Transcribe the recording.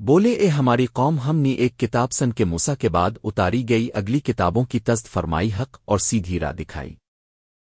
بولے، اے ہماری قوم، ہم نے ایک کتاب سن کے موسا کے بعد اتاری گئی اگلی کتابوں کی تزد فرمائی حق اور سیدھی راہ دکھائی۔